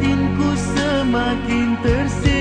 batinku semakin tersiksa